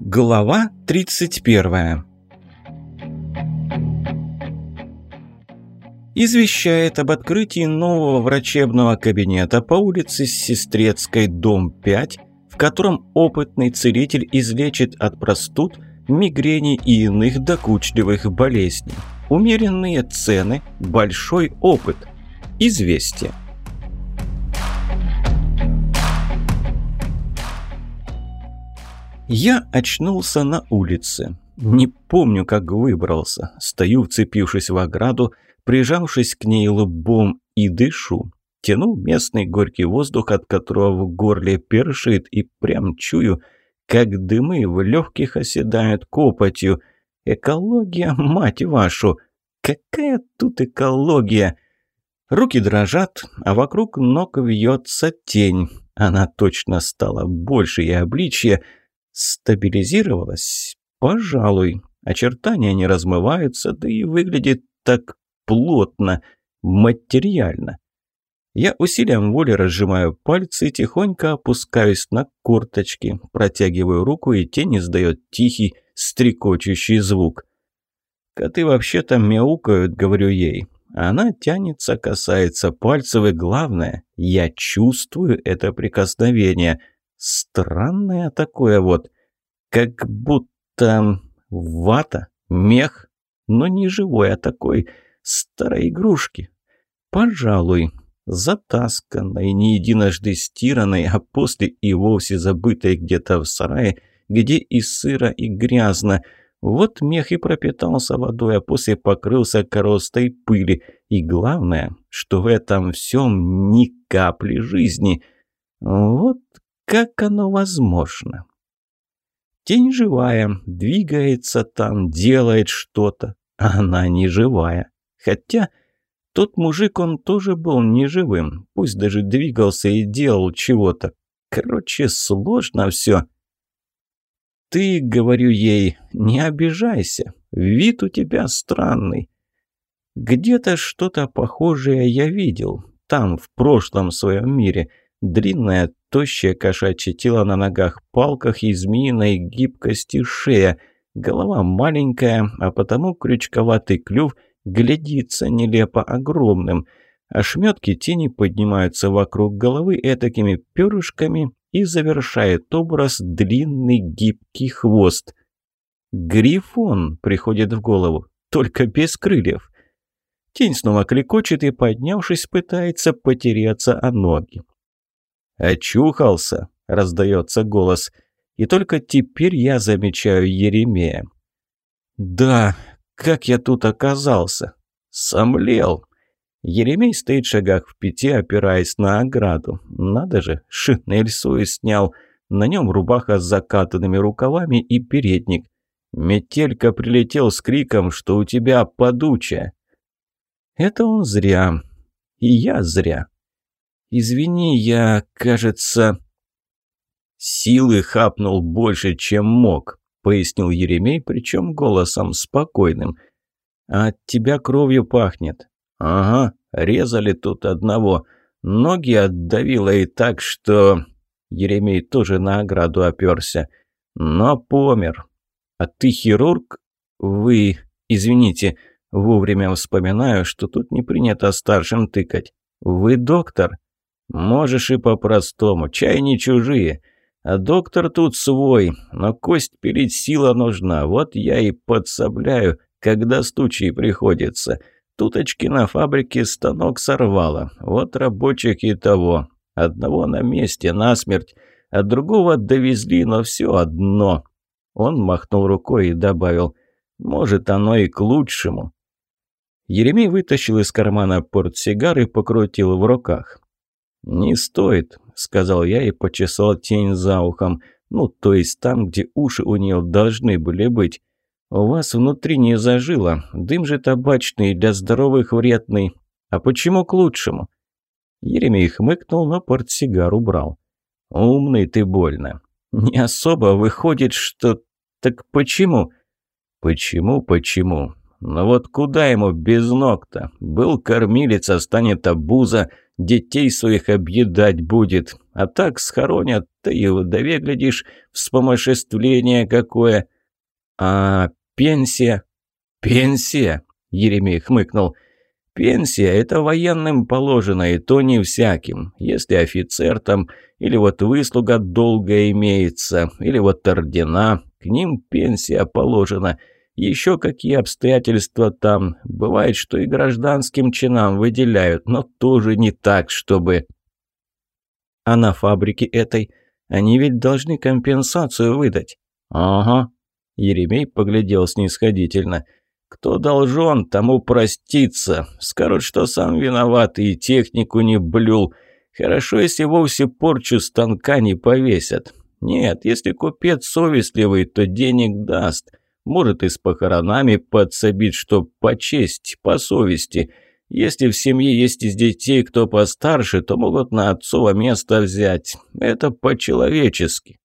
Глава 31 Извещает об открытии нового врачебного кабинета по улице Сестрецкой, дом 5, в котором опытный целитель излечит от простуд, мигрени и иных докучливых болезней. Умеренные цены, большой опыт. Известие. Я очнулся на улице. Не помню, как выбрался. Стою, вцепившись в ограду, прижавшись к ней лбом и дышу. Тяну местный горький воздух, от которого в горле першит, и прям чую, как дымы в легких оседают копотью. Экология, мать вашу! Какая тут экология? Руки дрожат, а вокруг ног вьется тень. Она точно стала больше и обличье, Стабилизировалась? Пожалуй. Очертания не размываются, да и выглядит так плотно, материально. Я усилием воли разжимаю пальцы и тихонько опускаюсь на курточки, протягиваю руку, и тень издает тихий, стрекочущий звук. «Коты вообще-то мяукают», — говорю ей. Она тянется, касается пальцев, и главное, я чувствую это прикосновение. Странное такое вот, как будто вата, мех, но не живой, а такой старой игрушки. Пожалуй, затасканной, не единожды стиранной, а после и вовсе забытой где-то в сарае, где и сыро, и грязно. Вот мех и пропитался водой, а после покрылся коростой пыли. И главное, что в этом всем ни капли жизни. Вот как оно возможно? Тень живая, двигается там, делает что-то, а она не живая. Хотя тот мужик, он тоже был неживым, пусть даже двигался и делал чего-то. Короче, сложно все. «Ты, — говорю ей, — не обижайся, вид у тебя странный. Где-то что-то похожее я видел, там, в прошлом своем мире. Длинная, тощее кошачье тело на ногах-палках и змеиной гибкости шея. Голова маленькая, а потому крючковатый клюв глядится нелепо огромным. Ошметки тени поднимаются вокруг головы этакими перышками и завершает образ длинный гибкий хвост. «Грифон» приходит в голову, только без крыльев. Тень снова кликочет и, поднявшись, пытается потеряться о ноги. «Очухался!» – раздается голос. И только теперь я замечаю Еремея. «Да, как я тут оказался?» «Сомлел!» Еремей стоит в шагах в пяти, опираясь на ограду. Надо же, шинель свою снял. На нем рубаха с закатанными рукавами и передник. Метелька прилетел с криком, что у тебя подучая. Это он зря. И я зря. «Извини, я, кажется...» «Силы хапнул больше, чем мог», — пояснил Еремей, причем голосом спокойным. «А от тебя кровью пахнет». «Ага, резали тут одного. Ноги отдавило и так, что...» Еремей тоже на ограду оперся. «Но помер. А ты хирург? Вы... Извините, вовремя вспоминаю, что тут не принято старшим тыкать. Вы доктор?» «Можешь и по-простому, чай не чужие. А доктор тут свой, но кость пилить сила нужна, вот я и подсобляю, когда стучий приходится. Туточки на фабрике станок сорвало, вот рабочих и того. Одного на месте, насмерть, а другого довезли, но все одно». Он махнул рукой и добавил, «Может, оно и к лучшему». Еремей вытащил из кармана портсигар и покрутил в руках. «Не стоит», — сказал я и почесал тень за ухом. «Ну, то есть там, где уши у нее должны были быть. У вас внутри не зажило. Дым же табачный, для здоровых вредный. А почему к лучшему?» Еремей хмыкнул, но портсигар убрал. «Умный ты больно. Не особо выходит, что... Так почему?» «Почему, почему? Ну вот куда ему без ног-то? Был кормилец, а станет обуза. Детей своих объедать будет. А так схоронят, да и вдове, глядишь, вспомоществление какое. А пенсия? Пенсия, Еремей хмыкнул. Пенсия – это военным положено, и то не всяким. Если офицер там, или вот выслуга долго имеется, или вот ордена, к ним пенсия положена – еще какие обстоятельства там. Бывает, что и гражданским чинам выделяют, но тоже не так, чтобы... А на фабрике этой они ведь должны компенсацию выдать. Ага. Еремей поглядел снисходительно. Кто должен, тому проститься. Скажут, что сам виноват и технику не блюл. Хорошо, если вовсе порчу станка не повесят. Нет, если купец совестливый, то денег даст. Может и с похоронами подсобить, что по чести, по совести. Если в семье есть из детей кто постарше, то могут на отцово место взять. Это по-человечески.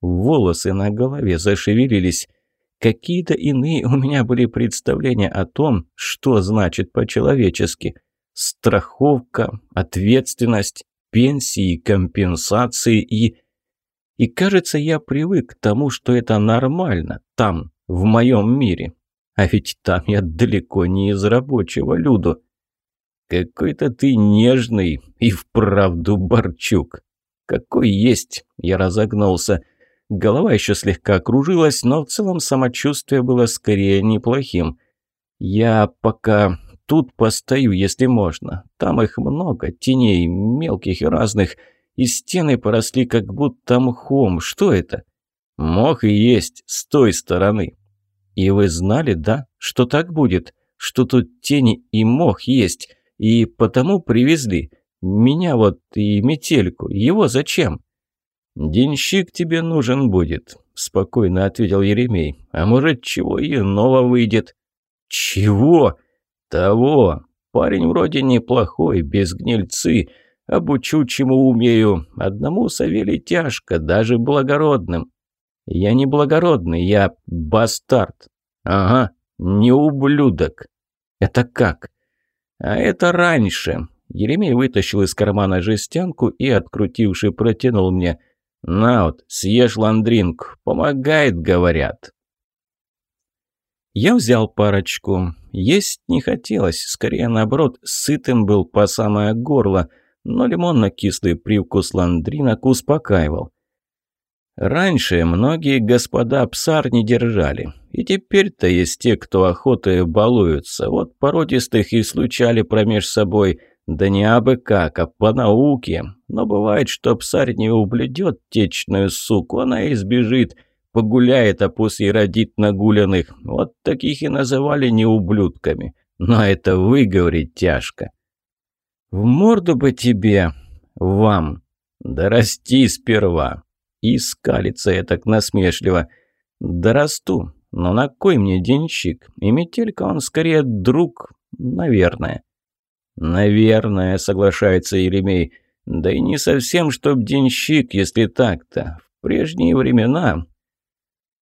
Волосы на голове зашевелились. Какие-то иные у меня были представления о том, что значит по-человечески. Страховка, ответственность, пенсии, компенсации и... И кажется, я привык к тому, что это нормально там, в моем мире. А ведь там я далеко не из рабочего люду. Какой-то ты нежный и вправду Борчук. Какой есть, я разогнулся. Голова еще слегка кружилась, но в целом самочувствие было скорее неплохим. Я пока тут постою, если можно. Там их много, теней, мелких и разных. И стены поросли как будто мхом. Что это? Мох и есть с той стороны. И вы знали, да, что так будет? Что тут тени и мох есть? И потому привезли. Меня вот и метельку. Его зачем? «Денщик тебе нужен будет», – спокойно ответил Еремей. «А может, чего иного выйдет?» «Чего?» «Того. Парень вроде неплохой, без гнильцы. Обучу, чему умею. Одному Савелий тяжко, даже благородным. «Я не благородный, я бастард». «Ага, не ублюдок». «Это как?» «А это раньше». Еремей вытащил из кармана жестянку и, открутивший, протянул мне. «На вот, съешь ландринку. Помогает, говорят». Я взял парочку. Есть не хотелось, скорее наоборот, сытым был по самое горло, но лимонно-кислый привкус ландринок успокаивал. Раньше многие господа псар не держали, и теперь-то есть те, кто охотой балуются. Вот породистых и случали промеж собой, да не абы как, а по науке. Но бывает, что псарь не ублюдет течную суку, она избежит, погуляет, а после родит нагуленных. Вот таких и называли неублюдками. Но это выговорить тяжко. «В морду бы тебе, вам, да расти сперва!» И скалится я так насмешливо. Да расту, но на кой мне денщик? И метелька он скорее друг, наверное. Наверное, соглашается Еремей. Да и не совсем, чтоб денщик, если так-то. В прежние времена...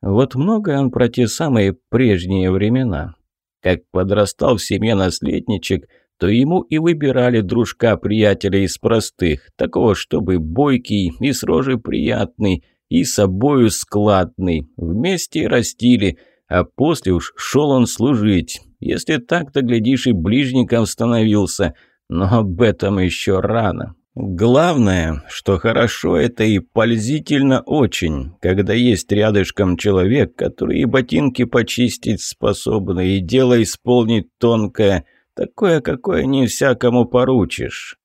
Вот многое он про те самые прежние времена. Как подрастал в семье наследничек – то ему и выбирали дружка-приятеля из простых, такого, чтобы бойкий и с рожей приятный, и собою складный, вместе растили, а после уж шел он служить. Если так, то, глядишь, и ближником становился, но об этом еще рано. Главное, что хорошо это и пользительно очень, когда есть рядышком человек, который и ботинки почистить способный, и дело исполнить тонкое – Такое, какое не всякому поручишь.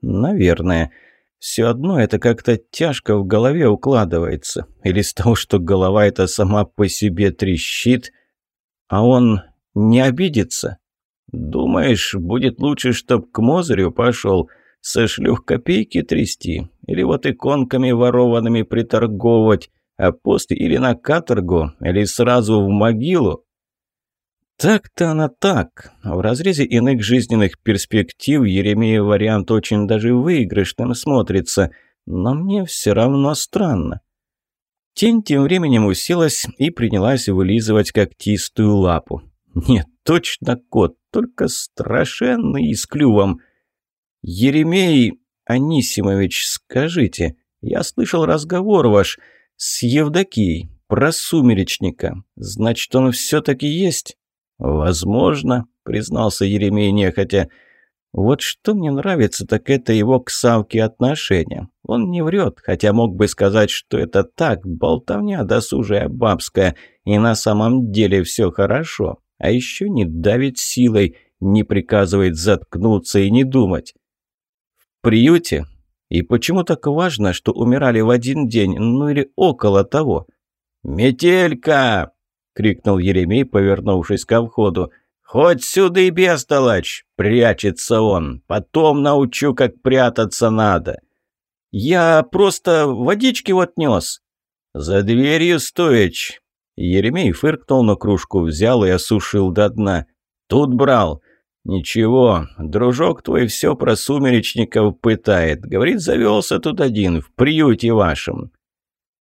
Наверное. Все одно это как-то тяжко в голове укладывается. Или с того, что голова эта сама по себе трещит. А он не обидится. Думаешь, будет лучше, чтоб к Мозырю пошел, со шлюх копейки трясти? Или вот иконками ворованными приторговывать, а после или на каторгу, или сразу в могилу? Так-то она так. В разрезе иных жизненных перспектив Еремеев вариант очень даже выигрышным смотрится, но мне все равно странно. Тень тем временем уселась и принялась вылизывать когтистую лапу. Нет, точно кот, только страшенный и с клювом. Еремей Анисимович, скажите, я слышал разговор ваш с Евдокией про сумеречника. Значит, он все-таки есть?» «Возможно», — признался Еремей нехотя. «Вот что мне нравится, так это его к Савке отношение. Он не врет, хотя мог бы сказать, что это так, болтовня досужая бабская, и на самом деле все хорошо. А еще не давит силой, не приказывает заткнуться и не думать. В приюте? И почему так важно, что умирали в один день, ну или около того?» «Метелька!» — крикнул Еремей, повернувшись ко входу. «Хоть сюда и бестолочь!» — прячется он. «Потом научу, как прятаться надо». «Я просто водички вот нес». «За дверью стоячь!» Еремей фыркнул, но кружку взял и осушил до дна. «Тут брал». «Ничего, дружок твой все про сумеречников пытает. Говорит, завелся тут один, в приюте вашем».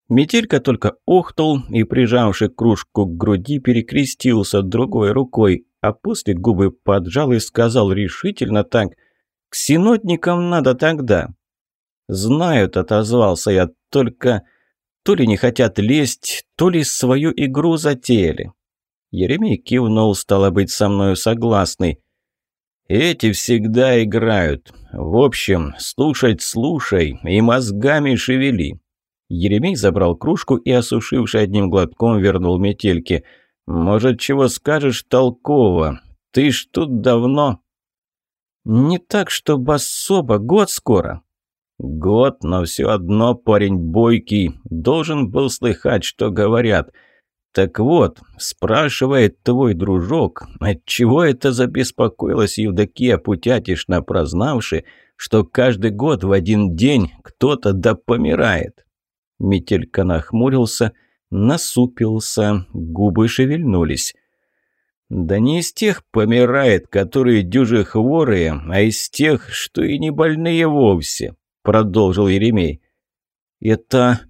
Метелька только охнул и, прижавши кружку к груди, перекрестился другой рукой, а после губы поджал и сказал решительно так «К синодникам надо тогда». «Знают», — отозвался я, — «только то ли не хотят лезть, то ли свою игру затеяли». Еремей кивнул, стало быть, со мною согласный. «Эти всегда играют. В общем, слушать слушай и мозгами шевели. Еремей забрал кружку и, осушивший одним глотком, вернул метельки. «Может, чего скажешь толково? Ты ж тут давно...» «Не так, чтобы особо. Год скоро». «Год, но все одно парень бойкий. Должен был слыхать, что говорят. Так вот, спрашивает твой дружок, отчего это забеспокоилась Евдокия Путятишна, прознавши, что каждый год в один день кто-то да помирает?» Метелька нахмурился, насупился, губы шевельнулись. «Да не из тех помирает, которые дюжи хворые, а из тех, что и не больные вовсе», — продолжил Еремей. «Это...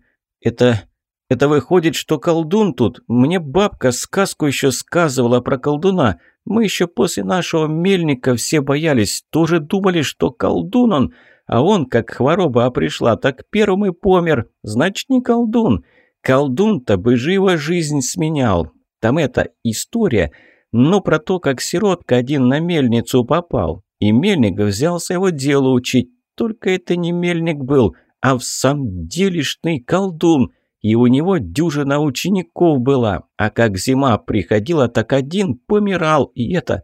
это... это выходит, что колдун тут? Мне бабка сказку еще сказывала про колдуна. Мы еще после нашего мельника все боялись, тоже думали, что колдун он, а он, как хвороба пришла, так первым и помер. Значит, не колдун. Колдун-то бы живо жизнь сменял. Там эта история, ну, про то, как сиротка один на мельницу попал. И мельник взялся его делу учить. Только это не мельник был, а в самом делешный колдун. И у него дюжина учеников была. А как зима приходила, так один помирал. И это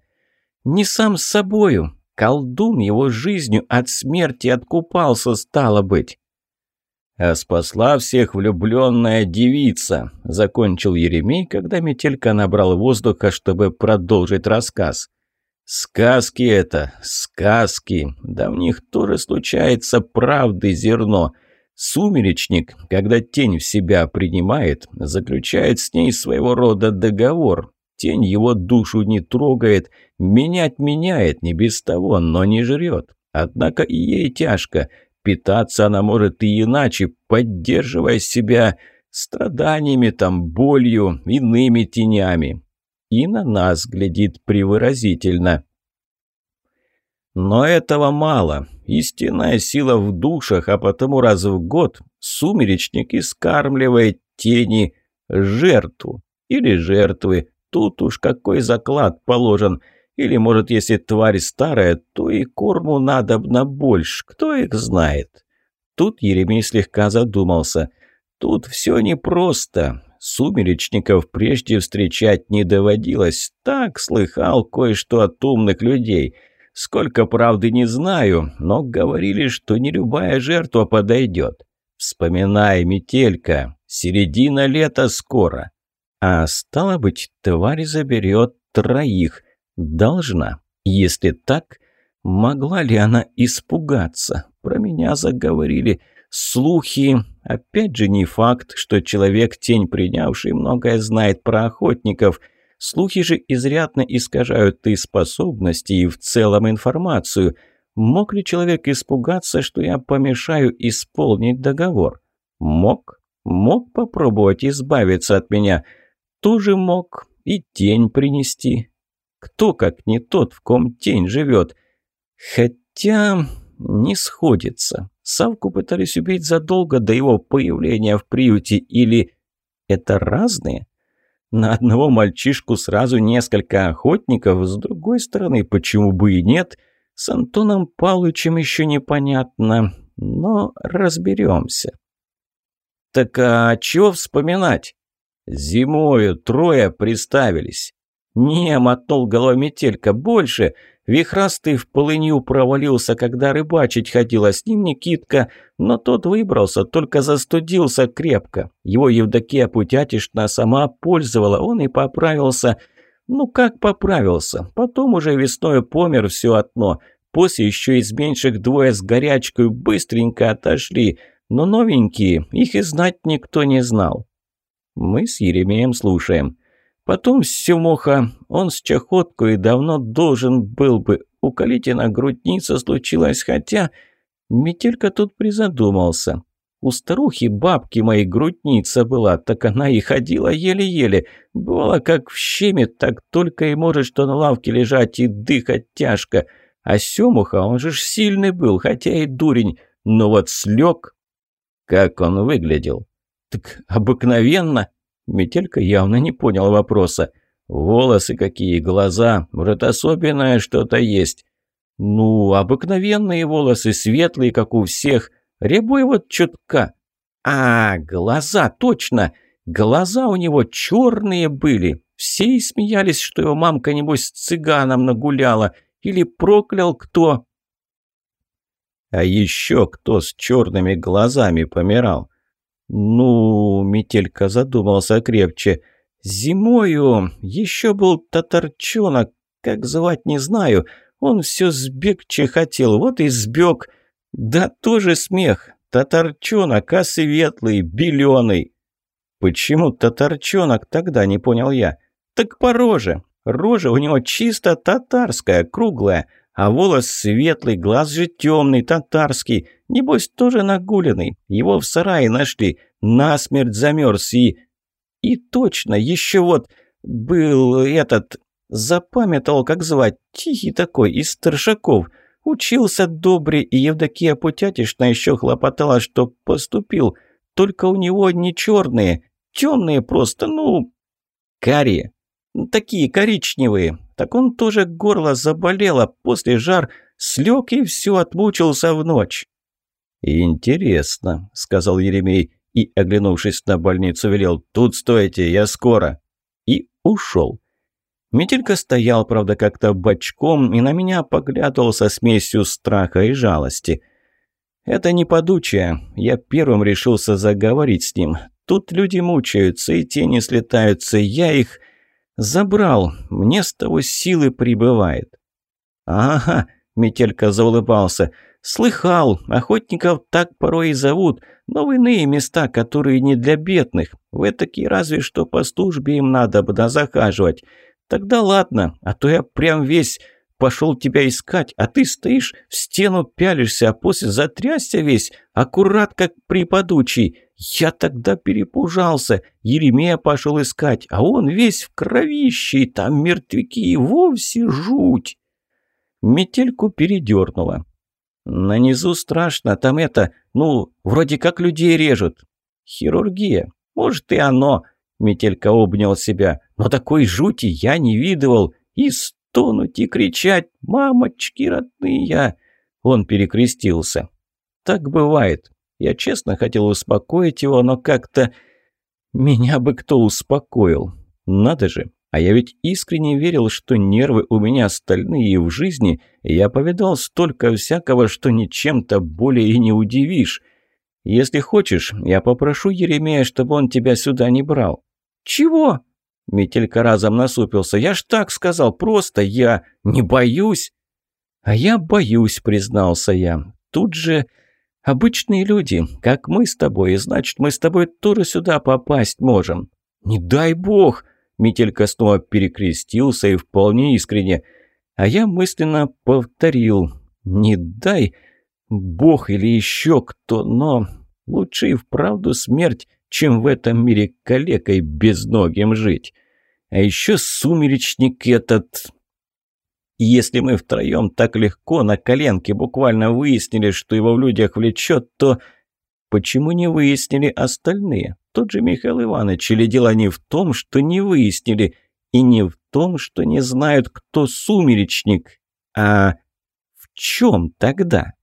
не сам с собою, Колдун его жизнью от смерти откупался, стало быть. «А спасла всех влюбленная девица», — закончил Еремей, когда Метелька набрал воздуха, чтобы продолжить рассказ. «Сказки это, сказки, да в них тоже случается правды зерно. Сумеречник, когда тень в себя принимает, заключает с ней своего рода договор, Тень его душу не трогает, менять меняет, не без того, но не жрет. Однако и ей тяжко. Питаться она может и иначе, поддерживая себя страданиями, там, болью, иными тенями. И на нас глядит привыразительно. Но этого мало. Истинная сила в душах, а потому раз в год сумеречник искармливает тени жертву или жертвы, Тут уж какой заклад положен. Или, может, если тварь старая, то и корму надо на больше. Кто их знает? Тут Еремей слегка задумался. Тут все непросто. Сумеречников прежде встречать не доводилось. Так слыхал кое-что от умных людей. Сколько правды не знаю, но говорили, что не любая жертва подойдет. Вспоминай, метелька, середина лета скоро. А стало быть, тварь заберет троих. Должна. Если так, могла ли она испугаться? Про меня заговорили. Слухи. Опять же не факт, что человек, тень принявший, многое знает про охотников. Слухи же изрядно искажают и способности, и в целом информацию. Мог ли человек испугаться, что я помешаю исполнить договор? Мог. Мог попробовать избавиться от меня – тоже мог и тень принести. Кто, как не тот, в ком тень живет? Хотя не сходится. Савку пытались убить задолго до его появления в приюте или... Это разные? На одного мальчишку сразу несколько охотников, с другой стороны, почему бы и нет? С Антоном Павловичем еще непонятно, но разберемся. Так а чего вспоминать? Зимою трое приставились. «Не», — мотнул головой метелька, — «больше. Вихрастый в полынью провалился, когда рыбачить ходила с ним Никитка, но тот выбрался, только застудился крепко. Его Евдокия Путятишна сама пользовала, он и поправился. Ну как поправился? Потом уже весной помер все одно. После еще из меньших двое с горячкой быстренько отошли, но новенькие, их и знать никто не знал. Мы с Еремеем слушаем. Потом Семуха, он с чахоткой давно должен был бы. У Калитина грудница случилась, хотя... Метелька тут призадумался. У старухи бабки моей грудница была, так она и ходила еле-еле. Бывало, как в щеме, так только и может что на лавке лежать и дыхать тяжко. А Семуха, он же ж сильный был, хотя и дурень. Но вот слег... Как он выглядел? Так обыкновенно. Метелька явно не понял вопроса. «Волосы какие, глаза, может, особенное что-то есть?» «Ну, обыкновенные волосы, светлые, как у всех, рябой вот чутка». «А, глаза, точно! Глаза у него черные были. Все и смеялись, что его мамка, небось, с цыганом нагуляла. Или проклял кто». «А еще кто с черными глазами помирал?» «Ну...» — Метелька задумался крепче. «Зимою еще был татарчонок, как звать не знаю. Он все сбегче хотел, вот и сбег. Да тоже смех. Татарчонок, а светлый, беленый». «Почему татарчонок тогда?» — не понял я. «Так по роже. Рожа у него чисто татарская, круглая, а волос светлый, глаз же темный, татарский. Небось, тоже нагуленный. Его в сарае нашли. Насмерть замерз и... И точно, еще вот был этот... Запамятовал, как звать. Тихий такой, из старшаков. Учился добре, и Евдокия Путятишна еще хлопотала, что поступил. Только у него не черные, темные просто, ну... Карие. Такие коричневые. Так он тоже горло заболело, после жар слег и все отмучился в ночь. «Интересно», — сказал Еремей и, оглянувшись на больницу, велел «Тут стойте, я скоро». И ушел. Метелька стоял, правда, как-то бочком и на меня поглядывал со смесью страха и жалости. Это не подучая. Я первым решился заговорить с ним. Тут люди мучаются, и тени слетаются. Я их забрал. Мне с того силы прибывает. «Ага», — Метелька заулыбался, — «Слыхал, охотников так порой и зовут, но в иные места, которые не для бедных. В такие разве что по службе им надо бы захаживать. Тогда ладно, а то я прям весь пошел тебя искать, а ты стоишь, в стену пялишься, а после затрясся весь, аккурат как припадучий. Я тогда перепужался, Еремея пошел искать, а он весь в кровище, и там мертвяки, и вовсе жуть». Метельку передернула. «На низу страшно, там это, ну, вроде как людей режут». «Хирургия. Может, и оно». Метелька обнял себя. «Но такой жути я не видывал. И стонуть, и кричать. Мамочки родные!» Он перекрестился. «Так бывает. Я честно хотел успокоить его, но как-то... Меня бы кто успокоил. Надо же, а я ведь искренне верил, что нервы у меня стальные и в жизни, я повидал столько всякого, что ничем-то более и не удивишь. Если хочешь, я попрошу Еремея, чтобы он тебя сюда не брал». «Чего?» Метелька разом насупился. «Я ж так сказал, просто я не боюсь». «А я боюсь», признался я. «Тут же обычные люди, как мы с тобой, и значит, мы с тобой тоже сюда попасть можем». «Не дай бог!» Метелька снова перекрестился и вполне искренне. А я мысленно повторил «Не дай Бог или еще кто, но лучше и вправду смерть, чем в этом мире калекой безногим жить. А еще сумеречник этот...» Если мы втроем так легко на коленке буквально выяснили, что его в людях влечет, то почему не выяснили остальные? Тот же Михаил Иванович, или дело не в том, что не выяснили, и не в том, что не знают, кто сумеречник, а в чем тогда?